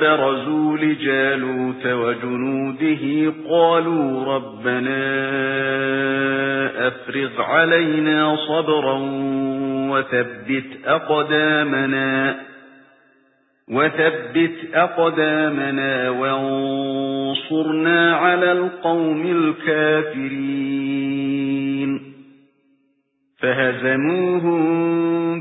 بَرَزُوا لِجَالُوتَ وَجُنُودِهِ قَالُوا رَبَّنَا أَفْرِغْ عَلَيْنَا صَبْرًا وَثَبِّتْ أَقْدَامَنَا وَثَبِّتْ أَقْدَامَنَا وَانصُرْنَا عَلَى الْقَوْمِ الْكَافِرِينَ فَهَزَمُوهُم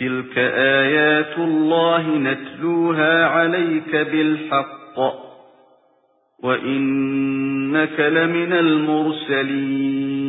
تِلْكَ آيَاتُ اللَّهِ نَتْلُوهَا عَلَيْكَ بِالْحَقِّ وَإِنَّكَ لَمِنَ الْمُرْسَلِينَ